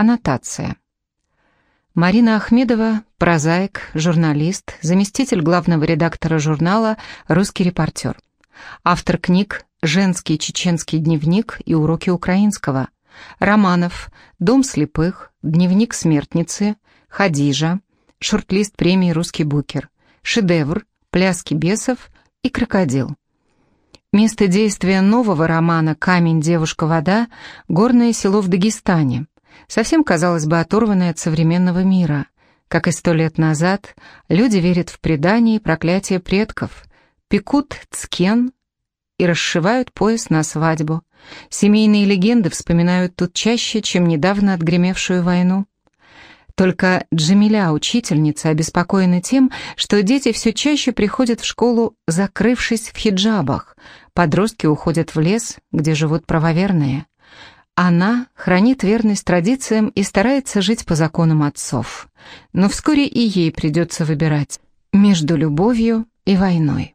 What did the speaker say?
Аннотация. Марина Ахмедова, прозаик, журналист, заместитель главного редактора журнала «Русский репортер». Автор книг «Женский чеченский дневник» и «Уроки украинского», романов «Дом слепых», «Дневник смертницы», «Хадижа», шорт-лист премии «Русский букер», «Шедевр», «Пляски бесов» и «Крокодил». Место действия нового романа «Камень, девушка, вода» — горное село в Дагестане, совсем, казалось бы, оторванное от современного мира. Как и сто лет назад, люди верят в предания и проклятие предков, пекут цкен и расшивают пояс на свадьбу. Семейные легенды вспоминают тут чаще, чем недавно отгремевшую войну. Только Джамиля, учительница, обеспокоена тем, что дети все чаще приходят в школу, закрывшись в хиджабах. Подростки уходят в лес, где живут правоверные. Она хранит верность традициям и старается жить по законам отцов. Но вскоре и ей придется выбирать между любовью и войной.